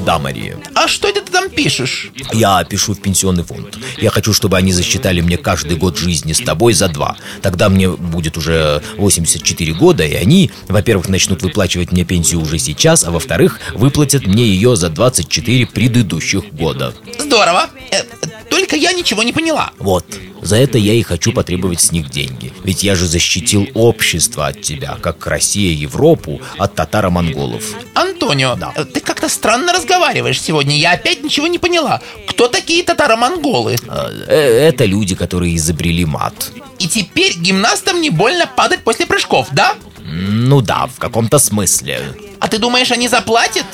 Да, Мария. а что это ты там пишешь? Я пишу в пенсионный фонд. Я хочу, чтобы они засчитали мне каждый год жизни с тобой за два. Тогда мне будет уже 84 года, и они, во-первых, начнут выплачивать мне пенсию уже сейчас, а во-вторых, выплатят мне ее за 24 предыдущих года. Здорово. Э, только я ничего не поняла. Вот. За это я и хочу потребовать с них деньги. Ведь я же защитил общество от тебя, как Россия Европу от татаро-монголов. Антонио, Да. э, ты как-то странно разговариваешь сегодня. Я опять ничего не поняла. Кто такие татаро-монголы? А, э, Это люди, которые изобрели мат. И теперь гимнастам не больно падать после прыжков, да? Ну да, в каком-то смысле. А ты думаешь, они заплатят?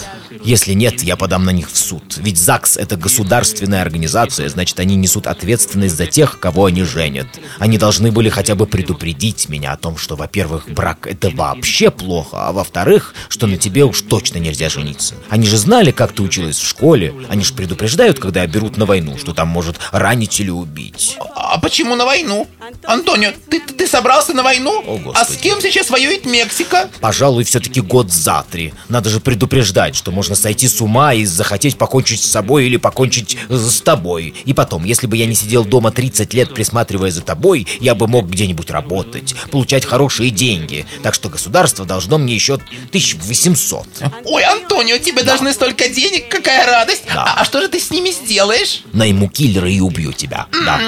Если нет, я подам на них в суд. Ведь ЗАГС — это государственная организация, значит, они несут ответственность за тех, кого они женят. Они должны были хотя бы предупредить меня о том, что, во-первых, брак — это вообще плохо, а во-вторых, что на тебе уж точно нельзя жениться. Они же знали, как ты училась в школе. Они же предупреждают, когда берут на войну, что там может ранить или убить. А почему на войну? Антонио, ты, ты, собрался на войну? О, Господи. а с кем сейчас воюет Мексика? Пожалуй, все-таки год за три. Надо же предупреждать, что можно сойти с ума и захотеть покончить с собой или покончить э, с тобой. И потом, если бы я не сидел дома 30 лет, присматривая за тобой, я бы мог где-нибудь работать, получать хорошие деньги. Так что государство должно мне еще 1800. Ой, Антонио, тебе должны столько денег, какая радость. Да. А, а что же ты с ними сделаешь? Найму киллера и убью тебя. Да.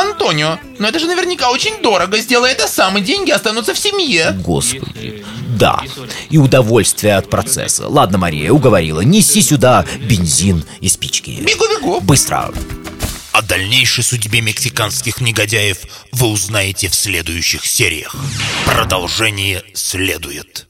Антонио, но это же наверняка очень дорого. Сделай это сам, и деньги останутся в семье. Господи. Да. И удовольствие от процесса. Ладно, Мария, уговорила. Неси сюда бензин и спички. Бегу-бегу. Быстро. О дальнейшей судьбе мексиканских негодяев вы узнаете в следующих сериях. Продолжение следует.